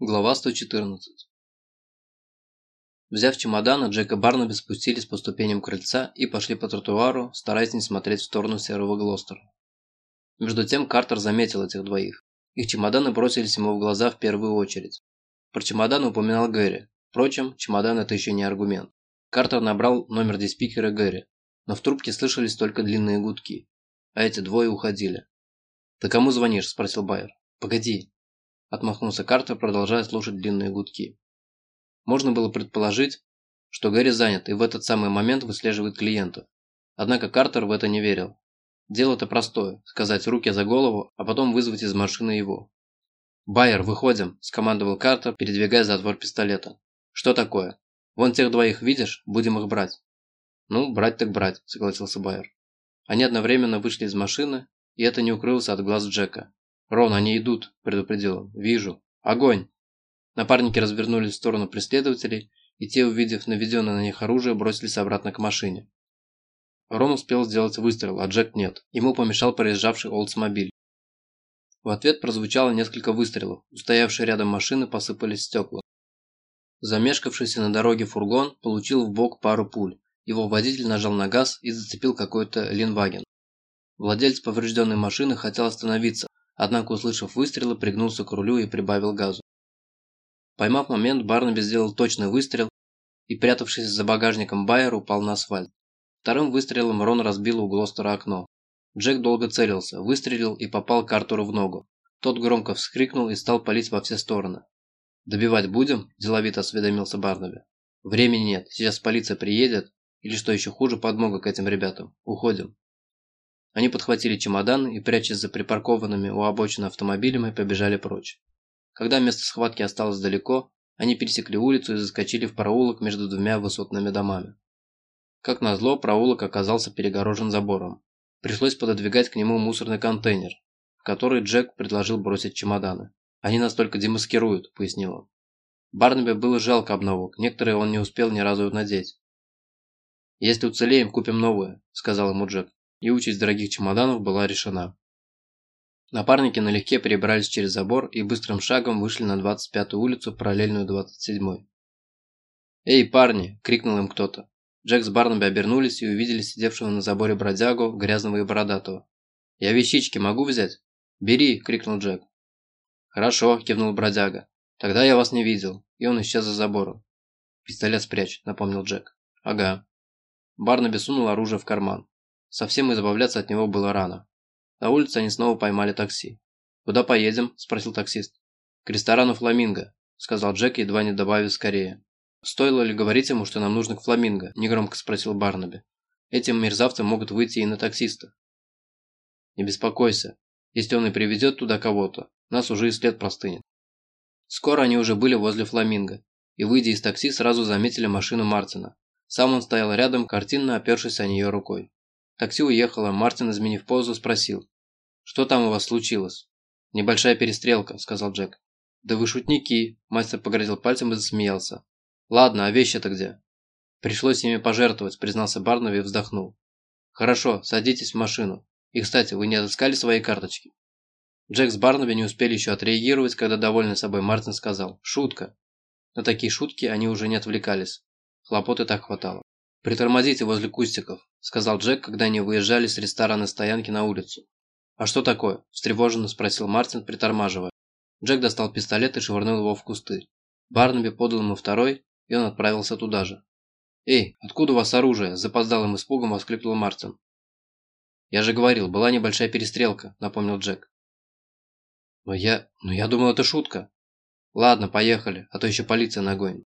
Глава 114 Взяв чемоданы, Джек и Барнаби спустились по ступеням крыльца и пошли по тротуару, стараясь не смотреть в сторону серого Глостера. Между тем Картер заметил этих двоих. Их чемоданы бросились ему в глаза в первую очередь. Про чемоданы упоминал Гэри. Впрочем, чемодан это еще не аргумент. Картер набрал номер диспикера Гэри, но в трубке слышались только длинные гудки. А эти двое уходили. «Ты кому звонишь?» – спросил Байер. «Погоди, Отмахнулся Картер, продолжая слушать длинные гудки. Можно было предположить, что Гэри занят и в этот самый момент выслеживает клиента. Однако Картер в это не верил. Дело-то простое – сказать руки за голову, а потом вызвать из машины его. «Байер, выходим!» – скомандовал Картер, передвигая затвор пистолета. «Что такое? Вон тех двоих видишь? Будем их брать». «Ну, брать так брать», – согласился Байер. Они одновременно вышли из машины, и это не укрылось от глаз Джека. «Рон, они идут», – предупредил он. «Вижу. Огонь!» Напарники развернулись в сторону преследователей, и те, увидев наведенное на них оружие, бросились обратно к машине. Рон успел сделать выстрел, а Джек нет. Ему помешал проезжавший Олдсмобиль. В ответ прозвучало несколько выстрелов. Устоявшие рядом машины посыпались стекла. Замешкавшийся на дороге фургон получил в бок пару пуль. Его водитель нажал на газ и зацепил какой-то линваген. Владелец поврежденной машины хотел остановиться, однако, услышав выстрелы, пригнулся к рулю и прибавил газу. Поймав момент, Барнаби сделал точный выстрел и, прятавшись за багажником Байер, упал на асфальт. Вторым выстрелом Рон разбил у Глостера окно. Джек долго целился, выстрелил и попал Картуру в ногу. Тот громко вскрикнул и стал палить во все стороны. «Добивать будем?» – деловито осведомился Барнаби. «Времени нет, сейчас полиция приедет, или что еще хуже, подмога к этим ребятам. Уходим». Они подхватили чемодан и, прячась за припаркованными у обочины автомобилями, побежали прочь. Когда место схватки осталось далеко, они пересекли улицу и заскочили в проулок между двумя высотными домами. Как назло, проулок оказался перегорожен забором. Пришлось пододвигать к нему мусорный контейнер, в который Джек предложил бросить чемоданы. «Они нас только демаскируют», – пояснил он. Барнаби было жалко обновок, некоторые он не успел ни разу надеть. «Если уцелеем, купим новые», – сказал ему Джек и участь дорогих чемоданов была решена. Напарники налегке перебрались через забор и быстрым шагом вышли на 25-ю улицу, параллельную 27-й. «Эй, парни!» – крикнул им кто-то. Джек с Барнаби обернулись и увидели сидевшего на заборе бродягу, грязного и бородатого. «Я вещички могу взять?» «Бери!» – крикнул Джек. «Хорошо!» – кивнул бродяга. «Тогда я вас не видел». И он исчез за забором. «Пистолет спрячь», – напомнил Джек. «Ага». Барнаби сунул оружие в карман. Совсем избавляться от него было рано. На улице они снова поймали такси. «Куда поедем?» – спросил таксист. «К ресторану «Фламинго», – сказал Джек, едва не добавив скорее. «Стоило ли говорить ему, что нам нужно к «Фламинго»?» – негромко спросил Барнаби. «Этим мерзавцы могут выйти и на таксиста». «Не беспокойся. Если он и приведет туда кого-то, нас уже и след простынет». Скоро они уже были возле «Фламинго», и, выйдя из такси, сразу заметили машину Мартина. Сам он стоял рядом, картинно опершись о нее рукой. Такси уехало, Мартин, изменив позу, спросил. «Что там у вас случилось?» «Небольшая перестрелка», – сказал Джек. «Да вы шутники», – мастер погрозил пальцем и засмеялся. «Ладно, а вещи-то где?» «Пришлось ими пожертвовать», – признался Барнаби и вздохнул. «Хорошо, садитесь в машину. И, кстати, вы не отыскали свои карточки?» Джек с Барнаби не успели еще отреагировать, когда довольный собой Мартин сказал «Шутка». На такие шутки они уже не отвлекались. Хлопоты так хватало. «Притормозите возле кустиков», – сказал Джек, когда они выезжали с ресторана стоянки на улицу. «А что такое?» – встревоженно спросил Мартин, притормаживая. Джек достал пистолет и швырнул его в кусты. Барнаби подал ему второй, и он отправился туда же. «Эй, откуда у вас оружие?» – запоздалым испугом воскликнул Мартин. «Я же говорил, была небольшая перестрелка», – напомнил Джек. «Но я... но я думал, это шутка». «Ладно, поехали, а то еще полиция нагонит».